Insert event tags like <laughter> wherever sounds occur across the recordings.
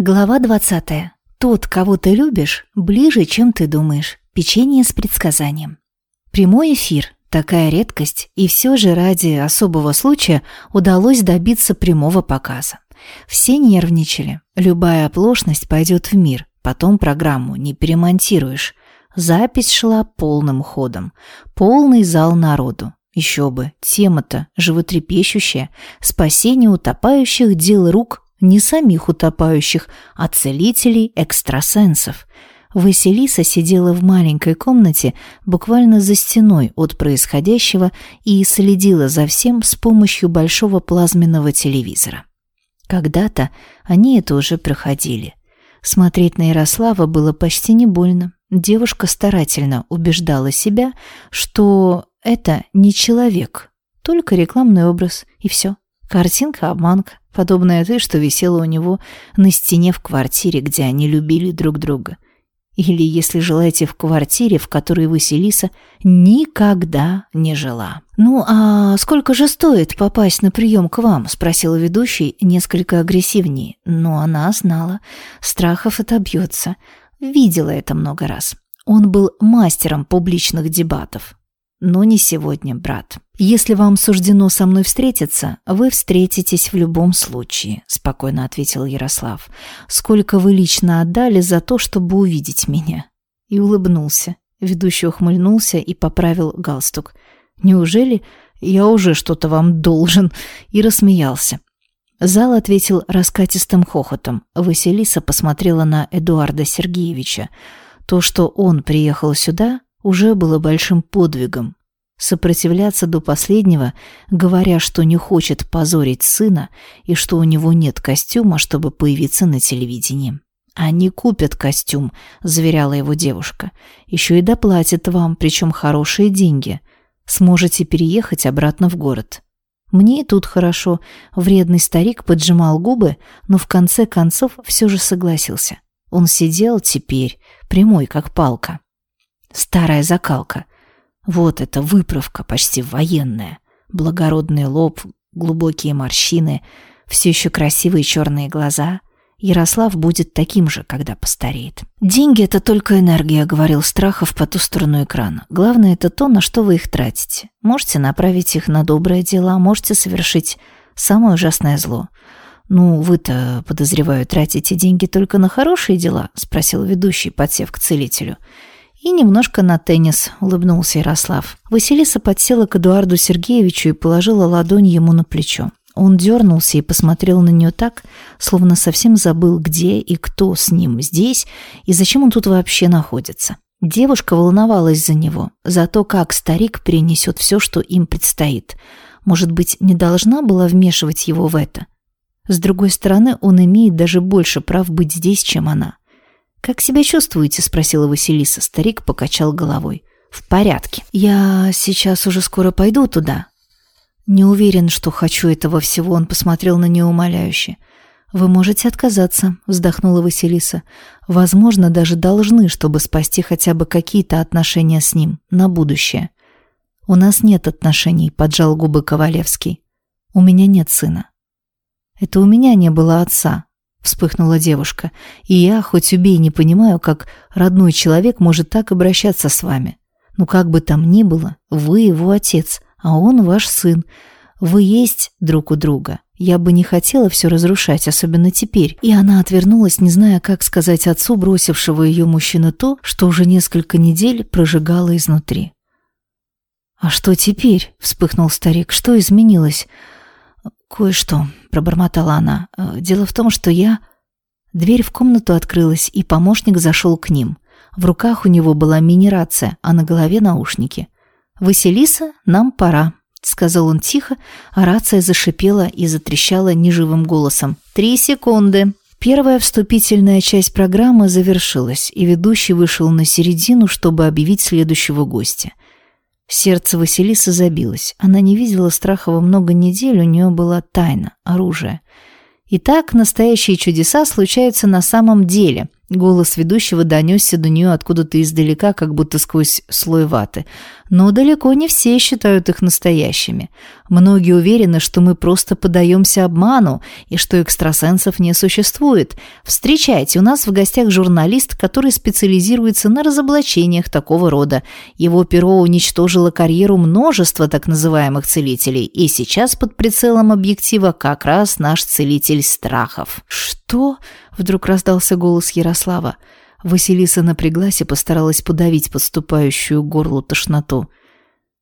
Глава 20. Тот, кого ты любишь, ближе, чем ты думаешь. Печенье с предсказанием. Прямой эфир. Такая редкость, и все же ради особого случая удалось добиться прямого показа. Все нервничали. Любая оплошность пойдет в мир, потом программу не перемонтируешь. Запись шла полным ходом. Полный зал народу. Еще бы, тема-то животрепещущая. Спасение утопающих дел рук не самих утопающих, а целителей экстрасенсов. Василиса сидела в маленькой комнате, буквально за стеной от происходящего, и следила за всем с помощью большого плазменного телевизора. Когда-то они это уже проходили. Смотреть на Ярослава было почти не больно. Девушка старательно убеждала себя, что это не человек, только рекламный образ, и все. Картинка-обманка, подобная той, что висела у него на стене в квартире, где они любили друг друга. Или, если желаете, в квартире, в которой Василиса никогда не жила. «Ну, а сколько же стоит попасть на прием к вам?» – спросила ведущий несколько агрессивнее. Но она знала. Страхов отобьется. Видела это много раз. Он был мастером публичных дебатов. Но не сегодня, брат. Если вам суждено со мной встретиться, вы встретитесь в любом случае, спокойно ответил Ярослав. Сколько вы лично отдали за то, чтобы увидеть меня? И улыбнулся. Ведущий ухмыльнулся и поправил галстук. Неужели я уже что-то вам должен? И рассмеялся. Зал ответил раскатистым хохотом. Василиса посмотрела на Эдуарда Сергеевича. То, что он приехал сюда, уже было большим подвигом. Сопротивляться до последнего, говоря, что не хочет позорить сына и что у него нет костюма, чтобы появиться на телевидении. «Они купят костюм», — заверяла его девушка. «Еще и доплатят вам, причем хорошие деньги. Сможете переехать обратно в город». Мне и тут хорошо. Вредный старик поджимал губы, но в конце концов все же согласился. Он сидел теперь, прямой как палка. Старая закалка. Вот это выправка, почти военная. Благородный лоб, глубокие морщины, все еще красивые черные глаза. Ярослав будет таким же, когда постареет. «Деньги — это только энергия», — говорил Страхов по ту сторону экрана. «Главное — это то, на что вы их тратите. Можете направить их на добрые дела, можете совершить самое ужасное зло». «Ну, вы-то, подозреваю, тратите деньги только на хорошие дела?» — спросил ведущий, подсев к целителю. «И немножко на теннис», — улыбнулся Ярослав. Василиса подсела к Эдуарду Сергеевичу и положила ладонь ему на плечо. Он дернулся и посмотрел на нее так, словно совсем забыл, где и кто с ним здесь, и зачем он тут вообще находится. Девушка волновалась за него, за то, как старик перенесет все, что им предстоит. Может быть, не должна была вмешивать его в это? С другой стороны, он имеет даже больше прав быть здесь, чем она. «Как себя чувствуете?» – спросила Василиса. Старик покачал головой. «В порядке. Я сейчас уже скоро пойду туда». «Не уверен, что хочу этого всего», – он посмотрел на нее умоляюще. «Вы можете отказаться», – вздохнула Василиса. «Возможно, даже должны, чтобы спасти хотя бы какие-то отношения с ним на будущее». «У нас нет отношений», – поджал губы Ковалевский. «У меня нет сына». «Это у меня не было отца», вспыхнула девушка. «И я, хоть убей, не понимаю, как родной человек может так обращаться с вами. Ну, как бы там ни было, вы его отец, а он ваш сын. Вы есть друг у друга. Я бы не хотела все разрушать, особенно теперь». И она отвернулась, не зная, как сказать отцу, бросившего ее мужчину то, что уже несколько недель прожигало изнутри. «А что теперь?» — вспыхнул старик. «Что изменилось?» «Кое-что», — пробормотала она. «Э, «Дело в том, что я...» Дверь в комнату открылась, и помощник зашел к ним. В руках у него была мини-рация, а на голове наушники. «Василиса, нам пора», — сказал он тихо, а рация зашипела и затрещала неживым голосом. «Три секунды». Первая вступительная часть программы завершилась, и ведущий вышел на середину, чтобы объявить следующего гостя. Сердце Василисы забилось. Она не видела Страхова много недель, у нее была тайна, оружие. Итак, настоящие чудеса случаются на самом деле. Голос ведущего донесся до нее откуда-то издалека, как будто сквозь слой ваты. Но далеко не все считают их настоящими. Многие уверены, что мы просто подаемся обману и что экстрасенсов не существует. Встречайте, у нас в гостях журналист, который специализируется на разоблачениях такого рода. Его перо уничтожило карьеру множества так называемых целителей, и сейчас под прицелом объектива как раз наш целитель страхов. «Что?» — вдруг раздался голос Ярослава. Василиса напряглась и постаралась подавить подступающую горлу тошноту.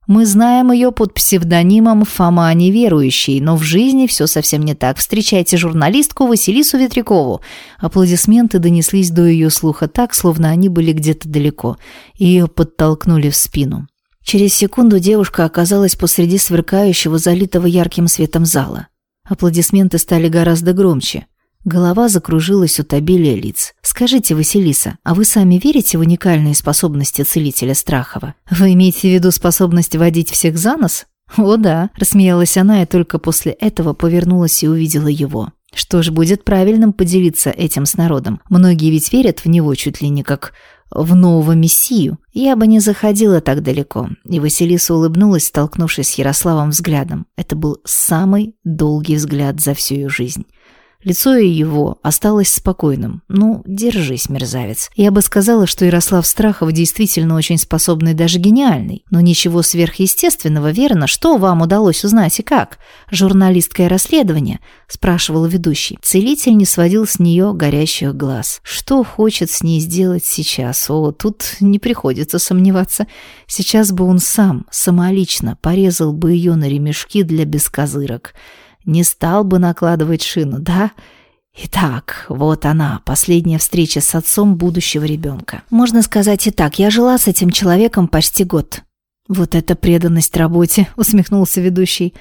Мы знаем ее под псевдонимом Фома Неверующий, но в жизни все совсем не так. Встречайте журналистку Василису Ветрякову. Аплодисменты донеслись до ее слуха так, словно они были где-то далеко. Ее подтолкнули в спину. Через секунду девушка оказалась посреди сверкающего, залитого ярким светом зала. Аплодисменты стали гораздо громче. Голова закружилась от обилия лиц. «Скажите, Василиса, а вы сами верите в уникальные способности целителя Страхова? Вы имеете в виду способность водить всех за нос?» «О да», – рассмеялась она и только после этого повернулась и увидела его. Что ж, будет правильным поделиться этим с народом. Многие ведь верят в него чуть ли не как в нового мессию. Я бы не заходила так далеко. И Василиса улыбнулась, столкнувшись с Ярославом взглядом. Это был самый долгий взгляд за всю ее жизнь. Лицо его осталось спокойным. «Ну, держись, мерзавец». Я бы сказала, что Ярослав Страхов действительно очень способный, даже гениальный. Но ничего сверхъестественного, верно? Что вам удалось узнать и как? «Журналистское расследование?» – спрашивал ведущий. Целитель не сводил с нее горящих глаз. Что хочет с ней сделать сейчас? О, тут не приходится сомневаться. Сейчас бы он сам, самолично, порезал бы ее на ремешки для бескозырок не стал бы накладывать шину, да? Итак, вот она, последняя встреча с отцом будущего ребенка. Можно сказать и так, я жила с этим человеком почти год. Вот это преданность работе, <laughs> усмехнулся ведущий.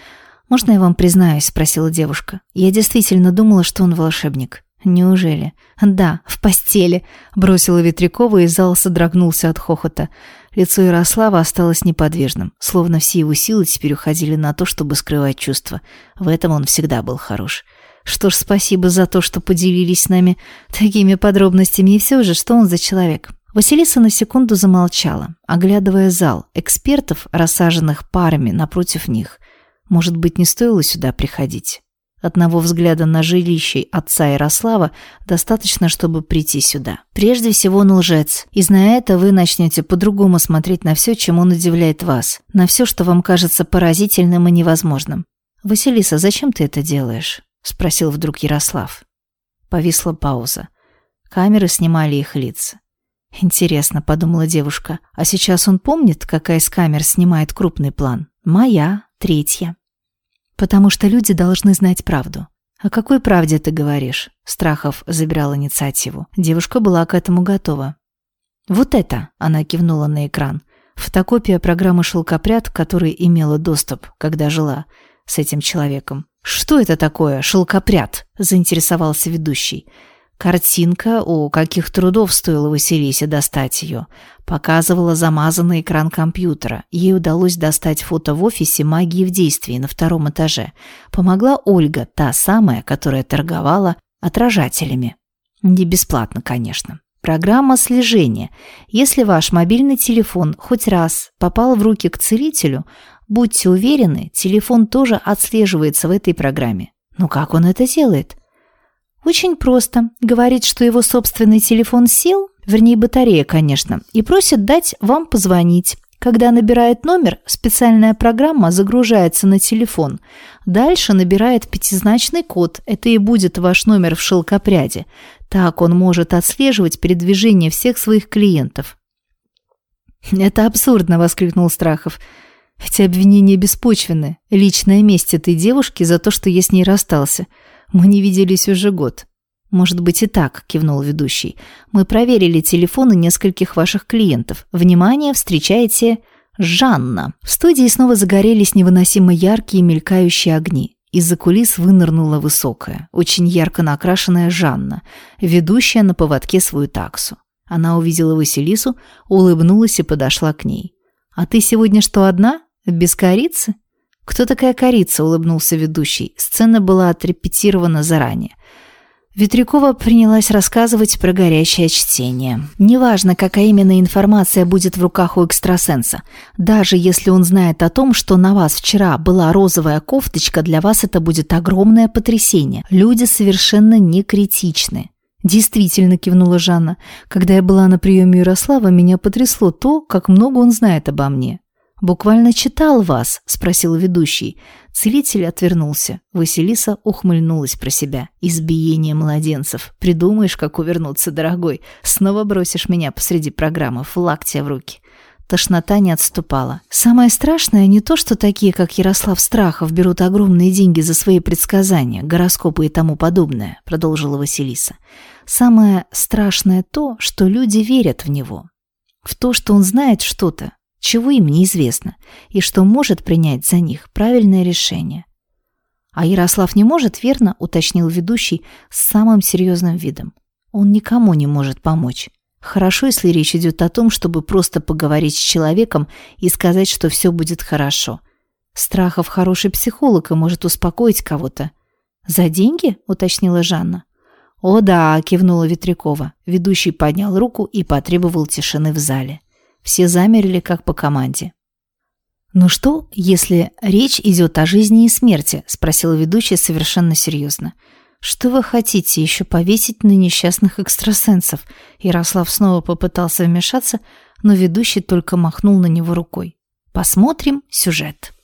Можно я вам признаюсь, спросила девушка. Я действительно думала, что он волшебник. Неужели? Да, в постели, бросила Ветрякова, и зал содрогнулся от хохота. Лицо Ярослава осталось неподвижным, словно все его силы теперь уходили на то, чтобы скрывать чувства. В этом он всегда был хорош. Что ж, спасибо за то, что поделились с нами такими подробностями. И все же, что он за человек? Василиса на секунду замолчала, оглядывая зал, экспертов, рассаженных парами напротив них. Может быть, не стоило сюда приходить? Одного взгляда на жилище отца Ярослава достаточно, чтобы прийти сюда. Прежде всего он лжец, и зная это, вы начнете по-другому смотреть на все, чем он удивляет вас, на все, что вам кажется поразительным и невозможным. «Василиса, зачем ты это делаешь?» – спросил вдруг Ярослав. Повисла пауза. Камеры снимали их лица. «Интересно», – подумала девушка, – «а сейчас он помнит, какая из камер снимает крупный план? Моя, третья». Потому что люди должны знать правду. «О какой правде ты говоришь?» Страхов забирал инициативу. Девушка была к этому готова. «Вот это!» – она кивнула на экран. Фотокопия программы «Шелкопряд», которой имела доступ, когда жила с этим человеком. «Что это такое, шелкопряд?» – заинтересовался ведущий. Картинка, у каких трудов стоило Василисе достать ее, показывала замазанный экран компьютера. Ей удалось достать фото в офисе магии в действии на втором этаже. Помогла Ольга, та самая, которая торговала отражателями. Не бесплатно, конечно. Программа слежения. Если ваш мобильный телефон хоть раз попал в руки к целителю, будьте уверены, телефон тоже отслеживается в этой программе. Но как он это делает? Очень просто. Говорит, что его собственный телефон сел, вернее батарея, конечно, и просит дать вам позвонить. Когда набирает номер, специальная программа загружается на телефон. Дальше набирает пятизначный код. Это и будет ваш номер в шелкопряде. Так он может отслеживать передвижение всех своих клиентов. «Это абсурдно!» – воскликнул Страхов. «Эти обвинения беспочвенны. Личная месть этой девушки за то, что я с ней расстался – мы не виделись уже год. Может быть и так, кивнул ведущий. Мы проверили телефоны нескольких ваших клиентов. Внимание, встречайте Жанна. В студии снова загорелись невыносимо яркие мелькающие огни. Из-за кулис вынырнула высокая, очень ярко накрашенная Жанна, ведущая на поводке свою таксу. Она увидела Василису, улыбнулась и подошла к ней. «А ты сегодня что, одна? Без корицы?» «Кто такая корица?» – улыбнулся ведущий. Сцена была отрепетирована заранее. Ветрякова принялась рассказывать про горящее чтение. Неважно, какая именно информация будет в руках у экстрасенса. Даже если он знает о том, что на вас вчера была розовая кофточка, для вас это будет огромное потрясение. Люди совершенно не критичны. Действительно, кивнула Жанна. Когда я была на приеме Ярослава, меня потрясло то, как много он знает обо мне. «Буквально читал вас?» – спросил ведущий. Целитель отвернулся. Василиса ухмыльнулась про себя. «Избиение младенцев. Придумаешь, как увернуться, дорогой. Снова бросишь меня посреди программы, флаг тебе в руки». Тошнота не отступала. «Самое страшное не то, что такие, как Ярослав Страхов, берут огромные деньги за свои предсказания, гороскопы и тому подобное», – продолжила Василиса. «Самое страшное то, что люди верят в него. В то, что он знает что-то, чего им неизвестно, и что может принять за них правильное решение. А Ярослав не может, верно, уточнил ведущий с самым серьезным видом. Он никому не может помочь. Хорошо, если речь идет о том, чтобы просто поговорить с человеком и сказать, что все будет хорошо. Страхов хороший психолог и может успокоить кого-то. «За деньги?» – уточнила Жанна. «О да», – кивнула Ветрякова. Ведущий поднял руку и потребовал тишины в зале. Все замерли, как по команде. «Ну что, если речь идет о жизни и смерти?» – спросила ведущая совершенно серьезно. «Что вы хотите, еще повесить на несчастных экстрасенсов?» Ярослав снова попытался вмешаться, но ведущий только махнул на него рукой. «Посмотрим сюжет».